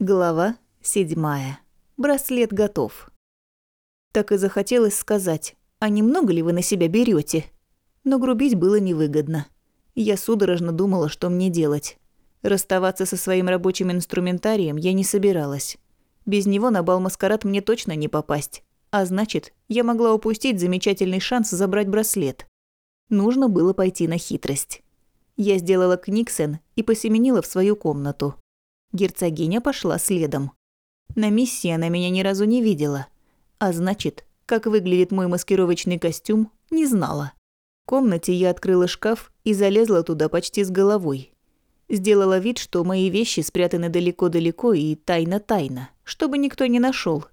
Глава седьмая. Браслет готов. Так и захотелось сказать, а немного ли вы на себя берете? Но грубить было невыгодно. Я судорожно думала, что мне делать. Расставаться со своим рабочим инструментарием я не собиралась. Без него на бал-маскарад мне точно не попасть. А значит, я могла упустить замечательный шанс забрать браслет. Нужно было пойти на хитрость. Я сделала книгсен и посеменила в свою комнату. Герцогиня пошла следом. На миссии она меня ни разу не видела. А значит, как выглядит мой маскировочный костюм, не знала. В комнате я открыла шкаф и залезла туда почти с головой. Сделала вид, что мои вещи спрятаны далеко-далеко и тайно-тайно, чтобы никто не нашел.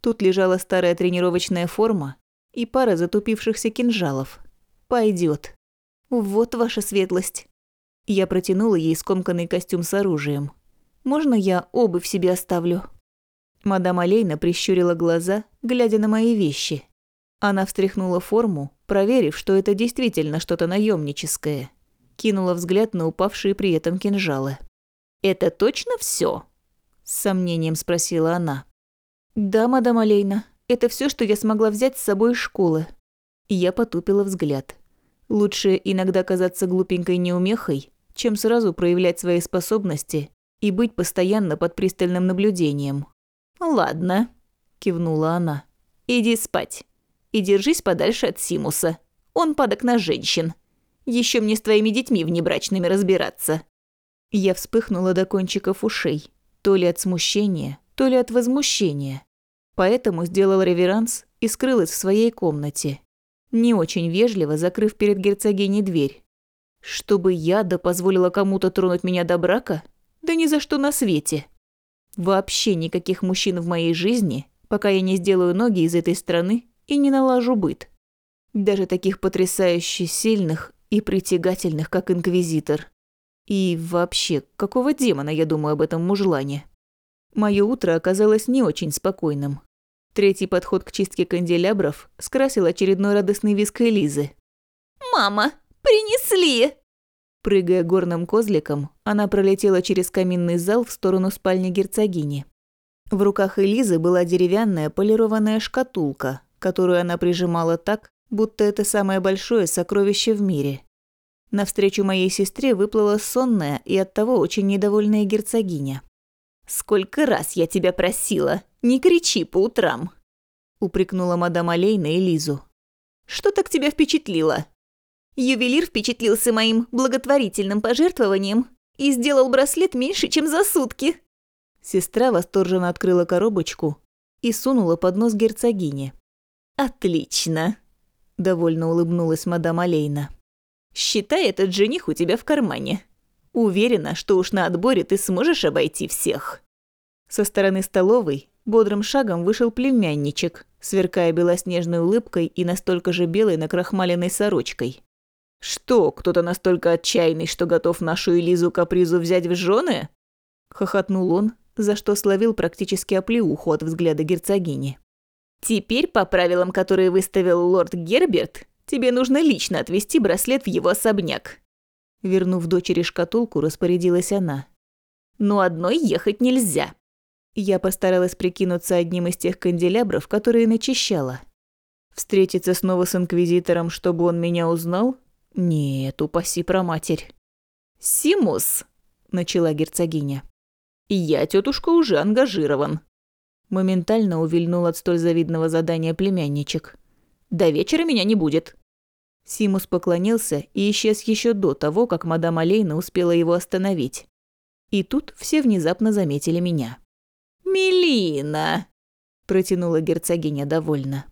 Тут лежала старая тренировочная форма и пара затупившихся кинжалов. Пойдет. Вот ваша светлость. Я протянула ей скомканный костюм с оружием. Можно я обувь себе оставлю?» Мадам Алейна прищурила глаза, глядя на мои вещи. Она встряхнула форму, проверив, что это действительно что-то наемническое. Кинула взгляд на упавшие при этом кинжалы. «Это точно все? с сомнением спросила она. «Да, мадам Алейна, это все, что я смогла взять с собой из школы». Я потупила взгляд. Лучше иногда казаться глупенькой неумехой, чем сразу проявлять свои способности и быть постоянно под пристальным наблюдением. «Ладно», – кивнула она. «Иди спать. И держись подальше от Симуса. Он падок на женщин. Еще мне с твоими детьми внебрачными разбираться». Я вспыхнула до кончиков ушей, то ли от смущения, то ли от возмущения. Поэтому сделала реверанс и скрылась в своей комнате, не очень вежливо закрыв перед герцогиней дверь. Чтобы я да позволила кому-то тронуть меня до брака? Да ни за что на свете. Вообще никаких мужчин в моей жизни, пока я не сделаю ноги из этой страны и не налажу быт. Даже таких потрясающе сильных и притягательных, как Инквизитор. И вообще, какого демона я думаю об этом мужлане? Моё утро оказалось не очень спокойным. Третий подход к чистке канделябров скрасил очередной радостный виск Элизы. «Мама, принесли!» Прыгая горным козликом, она пролетела через каминный зал в сторону спальни герцогини. В руках Элизы была деревянная полированная шкатулка, которую она прижимала так, будто это самое большое сокровище в мире. Навстречу моей сестре выплыла сонная и оттого очень недовольная герцогиня. «Сколько раз я тебя просила, не кричи по утрам!» упрекнула мадам Алейна Элизу. «Что так тебя впечатлило?» Ювелир впечатлился моим благотворительным пожертвованием и сделал браслет меньше, чем за сутки. Сестра восторженно открыла коробочку и сунула под нос герцогине. «Отлично!» – довольно улыбнулась мадам Алейна. «Считай этот жених у тебя в кармане. Уверена, что уж на отборе ты сможешь обойти всех». Со стороны столовой бодрым шагом вышел племянничек, сверкая белоснежной улыбкой и настолько же белой накрахмаленной сорочкой. «Что, кто-то настолько отчаянный, что готов нашу Элизу Капризу взять в жены?» Хохотнул он, за что словил практически оплеуху от взгляда герцогини. «Теперь, по правилам, которые выставил лорд Герберт, тебе нужно лично отвезти браслет в его особняк». Вернув дочери шкатулку, распорядилась она. «Но одной ехать нельзя». Я постаралась прикинуться одним из тех канделябров, которые начищала. Встретиться снова с инквизитором, чтобы он меня узнал? «Нет, упаси про матерь». «Симус», – начала герцогиня. «Я, тетушка, уже ангажирован». Моментально увильнул от столь завидного задания племянничек. «До вечера меня не будет». Симус поклонился и исчез еще до того, как мадам Алейна успела его остановить. И тут все внезапно заметили меня. «Мелина!» – протянула герцогиня довольно.